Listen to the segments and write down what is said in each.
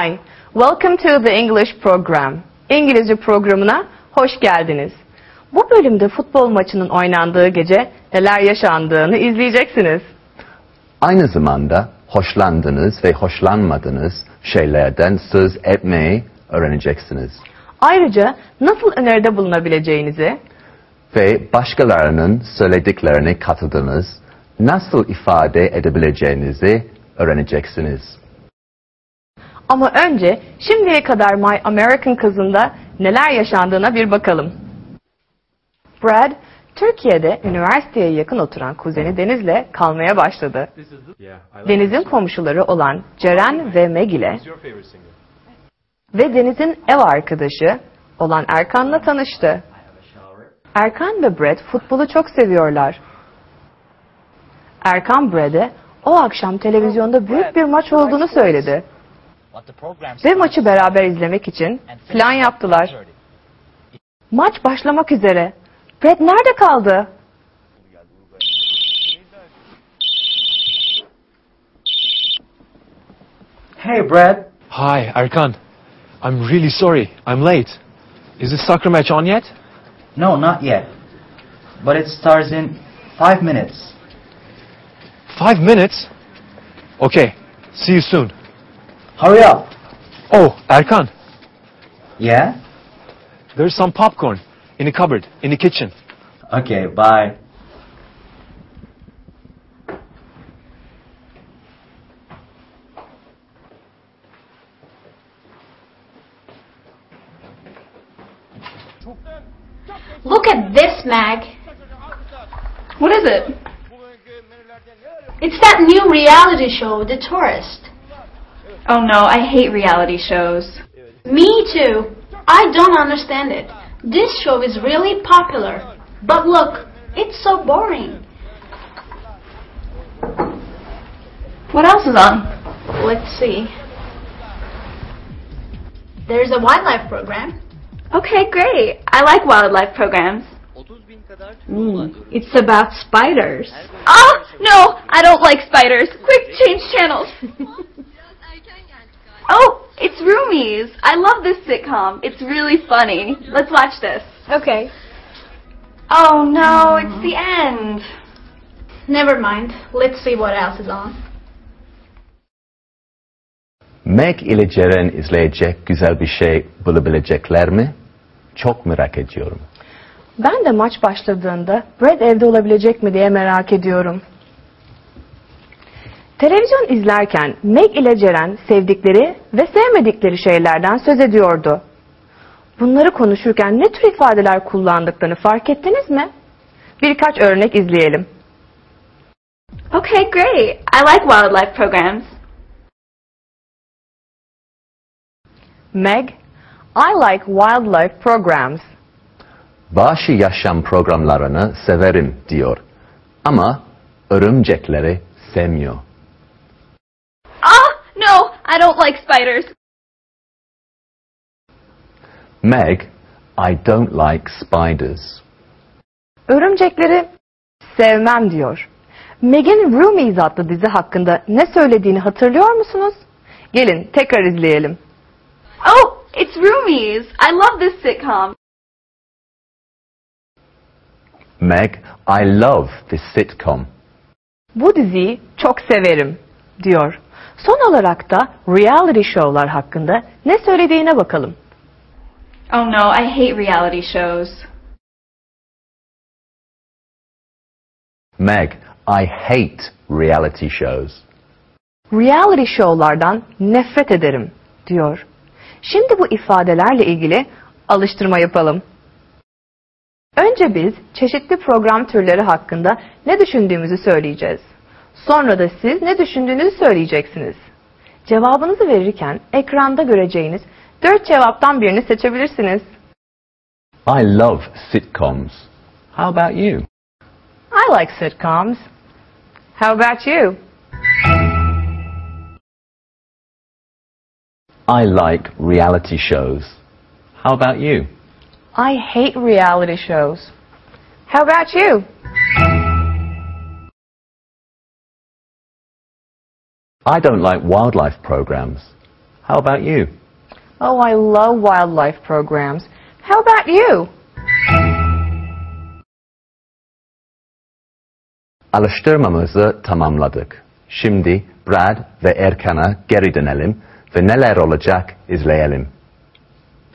Hi, welcome to the English program. İngilizce programına hoş geldiniz. Bu bölümde futbol maçının oynandığı gece neler yaşandığını izleyeceksiniz. Aynı zamanda hoşlandığınız ve hoşlanmadığınız şeylerden söz etmeyi öğreneceksiniz. Ayrıca nasıl öneride bulunabileceğinizi, Ve başkalarının söylediklerine katıldığınız, nasıl ifade edebileceğinizi öğreneceksiniz. Ama önce şimdiye kadar My American kızında neler yaşandığına bir bakalım. Brad, Türkiye'de üniversiteye yakın oturan kuzeni Deniz'le kalmaya başladı. Deniz'in komşuları olan Ceren ve Meg ile ve Deniz'in ev arkadaşı olan Erkan'la tanıştı. Erkan ve Brad futbolu çok seviyorlar. Erkan Brad'e o akşam televizyonda büyük bir maç olduğunu söyledi ve maçı beraber izlemek için plan yaptılar. Maç başlamak üzere. Brad nerede kaldı? Hey, Brad. Hi, Arkan. I'm really sorry. I'm late. Is the soccer match on yet? No, not yet. But it starts in five minutes. Five minutes? Okay. See you soon. Hurry up. Oh, Erkan, Yeah? there's some popcorn in the cupboard, in the kitchen. Okay, bye. Look at this, Meg. What is it? It's that new reality show, The Tourist. Oh no, I hate reality shows. Me too. I don't understand it. This show is really popular. But look, it's so boring. What else is on? Let's see. There's a wildlife program. Okay, great. I like wildlife programs. Hmm, it's about spiders. Oh, no, I don't like spiders. Quick, change channels. oh, it's Roomies. I love this sitcom. It's really funny. Let's watch this. Okay. Oh no, it's the end. Never mind. Let's see what else is on. Meg ile Ceren izleyecek güzel bir şey bulabilecekler mi? Çok merak ediyorum. Ben de maç başladığında Brad evde olabilecek mi diye merak ediyorum. Televizyon izlerken Meg ile Ceren sevdikleri ve sevmedikleri şeylerden söz ediyordu. Bunları konuşurken ne tür ifadeler kullandıklarını fark ettiniz mi? Birkaç örnek izleyelim. Okay, great. I like wildlife programs. Meg, I like wildlife programs. Vahşi yaşam programlarını severim diyor. Ama örümcekleri sevmiyor. I don't like spiders. Meg, I don't like spiders. Örümcekleri sevmem diyor. Meg'in Roomies adlı dizi hakkında ne söylediğini hatırlıyor musunuz? Gelin tekrar izleyelim. Oh, it's Roomies. I love this sitcom. Meg, I love this sitcom. Bu diziyi çok severim diyor. Son olarak da reality show'lar hakkında ne söylediğine bakalım. Oh no, I hate reality shows. Meg, I hate reality shows. Reality show'lardan nefret ederim diyor. Şimdi bu ifadelerle ilgili alıştırma yapalım. Önce biz çeşitli program türleri hakkında ne düşündüğümüzü söyleyeceğiz. Sonra da siz ne düşündüğünüzü söyleyeceksiniz. Cevabınızı verirken ekranda göreceğiniz dört cevaptan birini seçebilirsiniz. I love sitcoms. How about you? I like sitcoms. How about you? I like reality shows. How about you? I hate reality shows. How about you? I don't like wildlife programs. How about you? Oh, I love wildlife programs. How about you? Alıştırmamızı tamamladık. Şimdi Brad ve Erkan'a geri dönelim ve neler olacak izleyelim.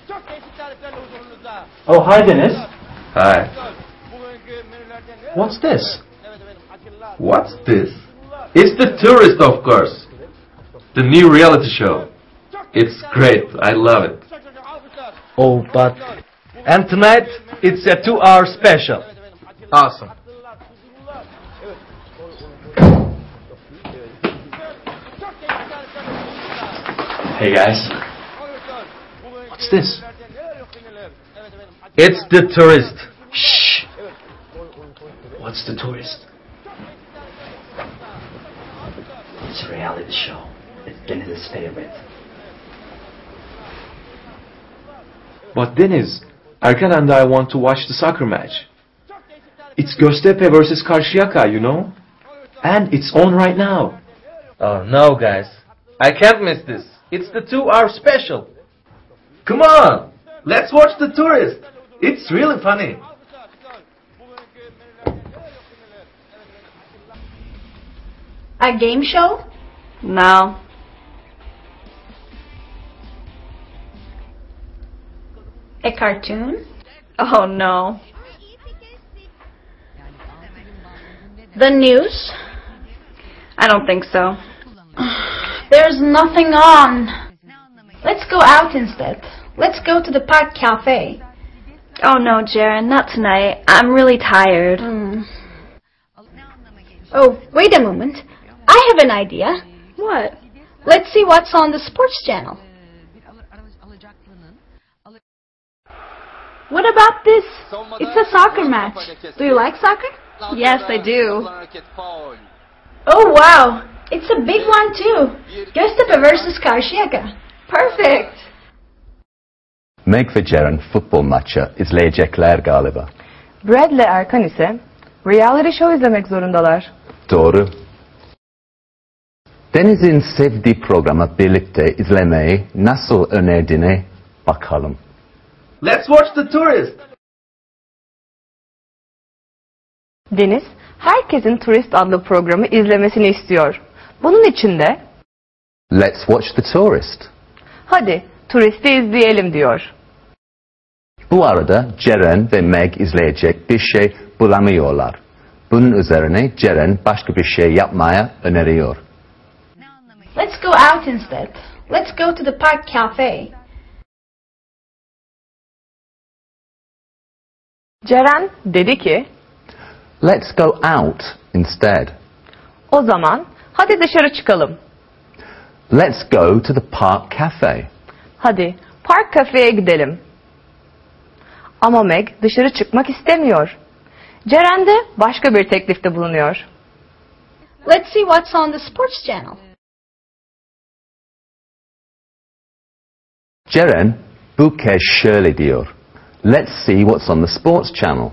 Çok değişik tariflerle huzurunuzda. Oh, hi, Deniz. Hi. Bugünkü menülerden ne What's this? Evet efendim acılar. What's this? It's The Tourist, of course. The new reality show. It's great. I love it. Çok çok alkışlar. Oh, but... And tonight, it's a two-hour special. Evet efendim acılar. Awesome. Tatlılar, huzurlular. Evet. Çok değişik tariflerle huzurunuzda. Hey guys. What's this? menülerden neler yok neler. Evet efendim acılar. It's The Tourist. Shh! What's the tourist? It's a reality show. It's Deniz's favorite. But Deniz, Erkan and I want to watch the soccer match. Çok değişik tariflerle It's Göztepe versus Karşıyaka, you know? And it's on right now. Oh, no, guys. I can't miss this. It's the two-hour special. Come on. Let's watch The Tourist. It's really funny. A game show? No. A cartoon? Oh no. The news? I don't think so. There's nothing on. Let's go out instead. Let's go to the park cafe. Oh no, Ceren, not tonight. I'm really tired. Hmm. Oh, wait a moment. I have an idea. What? Let's see what's on the sports channel. What about this? It's a soccer match. Do you like soccer? Yes, I do. Oh wow, it's a big one too. Göztepe versus Karşıyaka. Perfect. Meg ve Ceren futbol maçı izleyecekler galiba. Brad ile Erkan ise reality show izlemek zorundalar. Doğru. Deniz'in sevdiği programı birlikte izlemeyi nasıl önerdiğine bakalım. Let's watch The Tourist. Deniz, herkesin Turist adlı programı izlemesini istiyor. Bunun için de Let's watch The Tourist. hadi Turist'i izleyelim diyor. Bu arada Ceren ve Meg izleyecek bir şey bulamıyorlar. Bunun üzerine Ceren başka bir şey yapmaya öneriyor. Let's go out instead. Let's go to the park cafe. Ceren dedi ki, Let's go out instead. o zaman hadi dışarı çıkalım. Let's go to the park cafe. Hadi park kafeye gidelim. Ama Meg dışarı çıkmak istemiyor. Ceren de başka bir teklifte bulunuyor. Let's see what's on the sports channel. Ceren bu kez şöyle diyor. Let's see what's on the sports channel.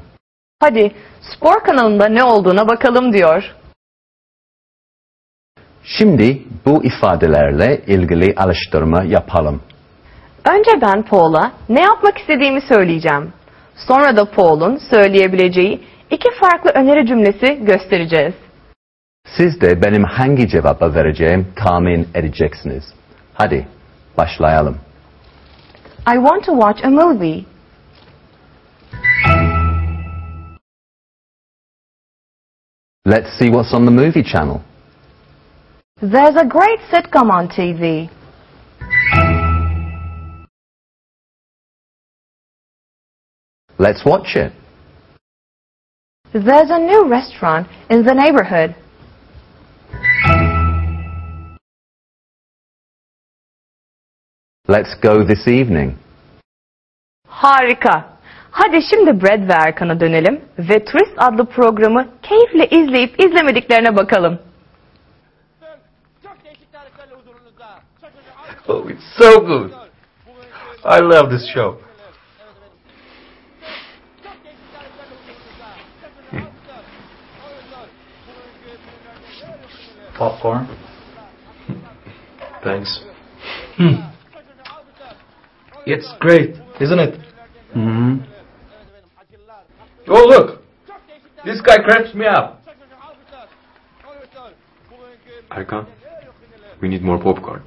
Hadi spor kanalında ne olduğuna bakalım diyor. Şimdi bu ifadelerle ilgili alıştırma yapalım. Önce ben Paul'a ne yapmak istediğimi söyleyeceğim. Sonra da Paul'un söyleyebileceği iki farklı öneri cümlesi göstereceğiz. Siz de benim hangi cevabı vereceğim tahmin edeceksiniz. Hadi başlayalım. I want to watch a movie. Let's see what's on the movie channel. There's a great sitcom on TV. Let's watch it. There's a new restaurant in the neighborhood. Let's go this evening. Harika. Hadi şimdi Brad ve Erkan'a dönelim ve Turist adlı programı keyifle izleyip izlemediklerine bakalım. Çok değişik tariflerle huzurunuzda. Çok çok alkışlar. Oh, it's so good. I love this show. Çok değişik hmm. It's great, isn't it? hmm Oh, look! This guy cracks me up. Erkan, we need more popcorn.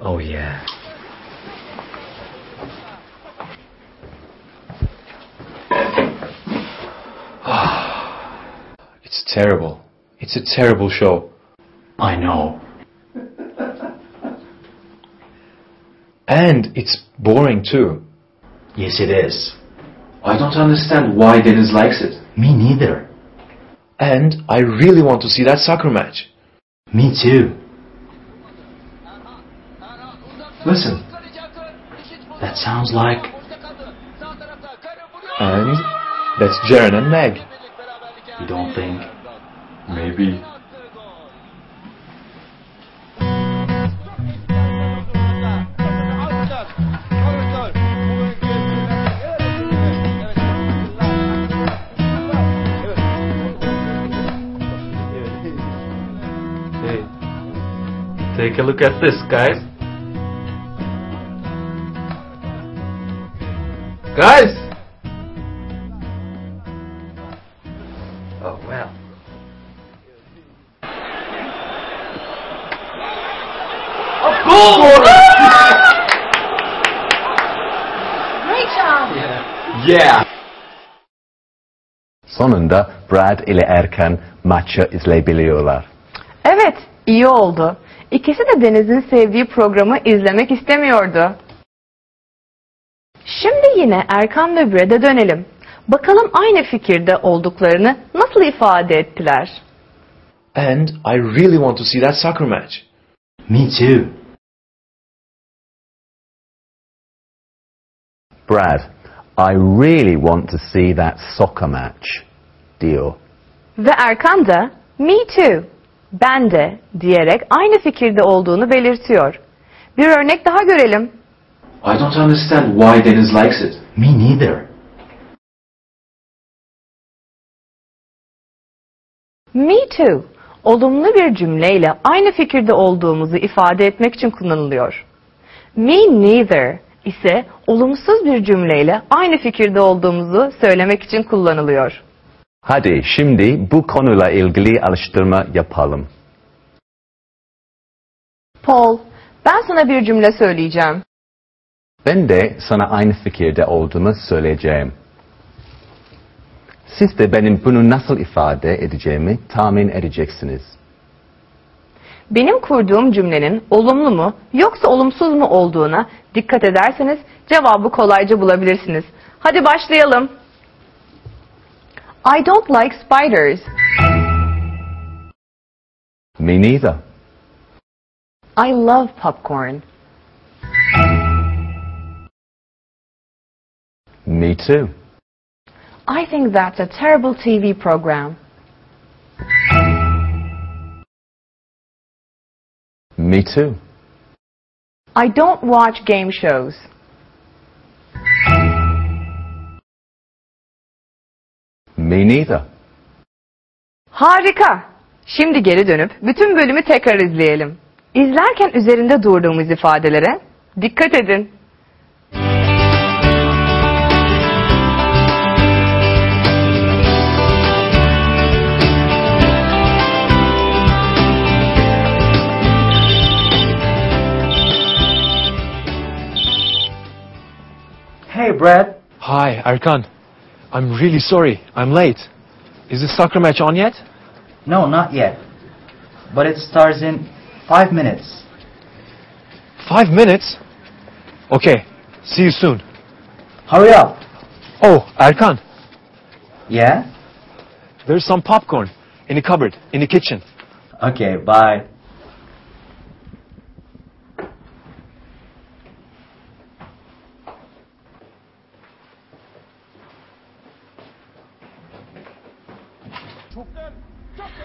Oh yeah. It's terrible. It's a terrible show. I know. And it's boring too. Yes, it is. I don't understand why Deniz likes it. Me neither. And I really want to see that soccer match. Me too. Listen. That sounds like And that's Ceren and Meg. you don't think. Maybe. Take a look at this, guys. Guys! Oh, well. A goal! Great job. Yeah! Sonunda Brad ile Erkan maçı izleyebiliyorlar. Evet, iyi oldu. İkisi de Deniz'in sevdiği programı izlemek istemiyordu. Şimdi yine Erkan ve Brad'e dönelim. Bakalım aynı fikirde olduklarını nasıl ifade ettiler? And I really want to see that soccer match. Me too. Brad, I really want to see that soccer match, diyor. Ve Erkan da me too, ben de diyerek aynı fikirde olduğunu belirtiyor. Bir örnek daha görelim. I don't understand why Deniz likes it. Me neither. Me too, olumlu bir cümleyle aynı fikirde olduğumuzu ifade etmek için kullanılıyor. Me neither ise olumsuz bir cümleyle aynı fikirde olduğumuzu söylemek için kullanılıyor. Hadi şimdi bu konuyla ilgili alıştırma yapalım. Paul, ben sana bir cümle söyleyeceğim. Ben de sana aynı fikirde olduğumu söyleyeceğim. Siz de benim bunu nasıl ifade edeceğimi tahmin edeceksiniz. Benim kurduğum cümlenin olumlu mu yoksa olumsuz mu olduğuna dikkat ederseniz cevabı kolayca bulabilirsiniz. Hadi başlayalım. I don't like spiders. Me neither. I love popcorn. Me too. I think that's a terrible TV program. Me too. I don't watch game shows. Me neither. Harika. Şimdi geri dönüp bütün bölümü tekrar izleyelim. İzlerken üzerinde durduğumuz ifadelere dikkat edin. Hey, Brad. Hi, Erkan. I'm really sorry. I'm late. Is the soccer match on yet? No, not yet. But it starts in five minutes. Five minutes? Okay. See you soon. Hurry up. Oh, Erkan. Yeah? There's some popcorn in the cupboard, in the kitchen. Okay, bye.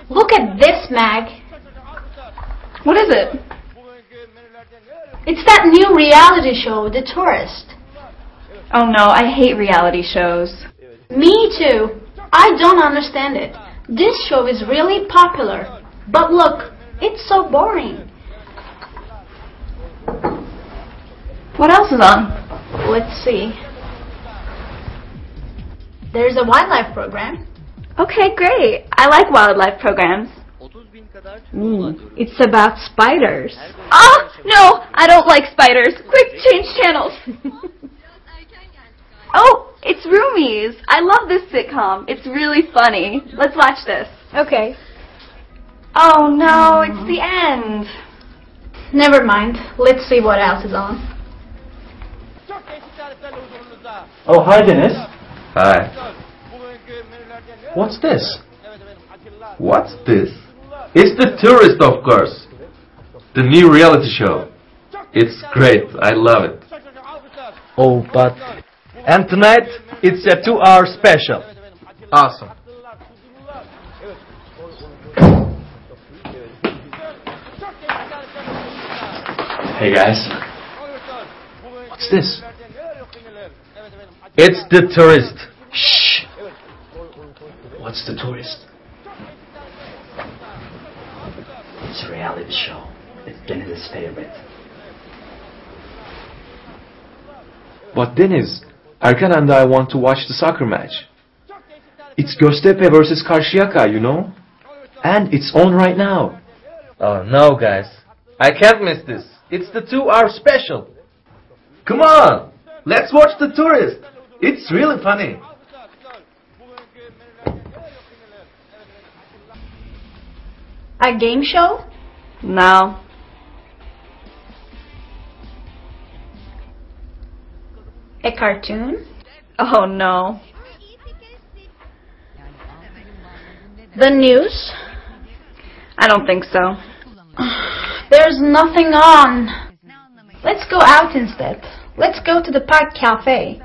Look at this, Meg. What is it? It's that new reality show, The Tourist. Oh no, I hate reality shows. Me too. I don't understand it. This show is really popular. But look, It's so boring. What else is on? Let's see. There's a wildlife program. Okay, great. I like wildlife programs. Hmm, it's about spiders. Oh, no, I don't like spiders. Quick, change channels. oh, it's Roomies. I love this sitcom. It's really funny. Let's watch this. Okay. Oh no, it's the end. Never mind. Let's see what else is on. Çok değişik tariflerle huzurunuzda. Oh, hi, Deniz. Hi. Bugünkü menülerde ne? What's this? Evet efendim acılar. What's this? It's the tourist, of course. The new reality show. It's great. I love it. Çok çok alkışlar. Oh, but... And tonight, it's a two-hour special. Evet efendim acılar. Awesome. Tatlılar, huzurlular. Evet. Çok değişik tariflerle huzurunuzda. Hey, guys. What's this? menülerde neler yok neler. Evet efendim acılar. It's the tourist. Shh! What's the tourist? It's a reality show. It's Deniz's favorite. But Deniz, Erkan and I want to watch the soccer match. Çok değişik tariflerle It's Göztepe versus Karşıyaka, you know? And it's on right now. Oh no, guys. I can't miss this. It's the two-hour special. Come on. Let's watch the tourist. It's really funny. A game show? No. A cartoon? Oh no. The news? I don't think so. There's nothing on. Let's go out instead. Let's go to the park cafe.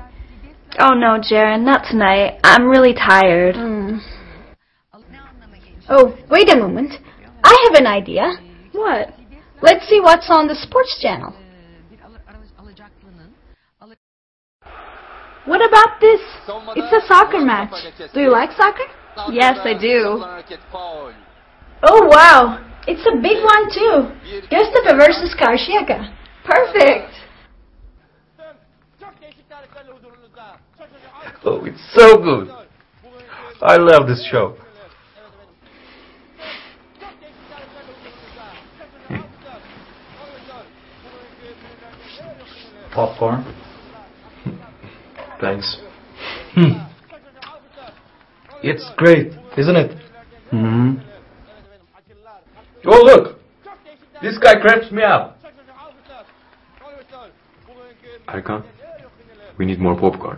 Oh no, Ceren, not tonight. I'm really tired. Hmm. Oh, wait a moment. I have an idea. What? Let's see what's on the sports channel. What about this? It's a soccer match. Do you like soccer? Yes, I do. Oh wow, it's a big one too. Göztepe versus Karşıyaka. Perfect. Çok değişik tariflerle huzurunuzda. Çok çok alkışlar. Oh, it's so good. I love this show. Çok değişik tariflerle huzurunuzda. Çok çok alkışlar. Arkadaşlar, bugünkü menülerde neler yok neler. Popcorn. Thanks. Çok çok. It's great, isn't it? hmm Evet efendim acılar. Oh, look. This guy cracks me up. Çok çok alkışlar. Erkan, neler yok neler. we need more popcorn.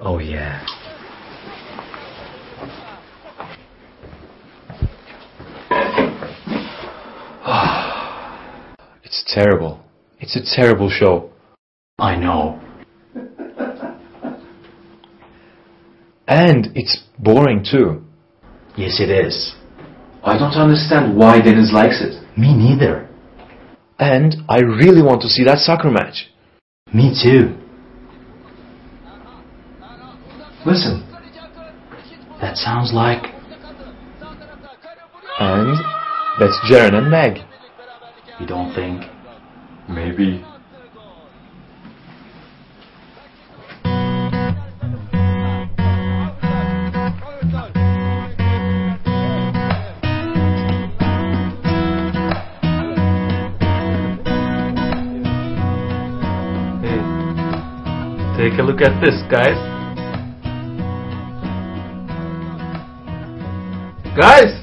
Oh yeah. It's terrible. It's a terrible show. I know. And it's boring too. Yes, it is. I don't understand why Deniz likes it. Me neither. And I really want to see that soccer match. Me too. Listen. That sounds like. And that's Ceren and Meg. You don't think? Maybe. Take a look at this, guys. Guys!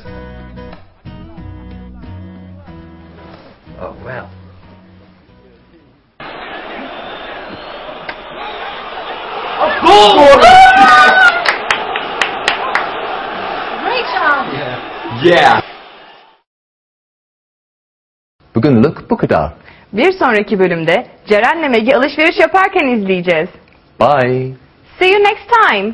Kadar. Bir sonraki bölümde Ceren'le Meg'i alışveriş yaparken izleyeceğiz. Bye. See you next time.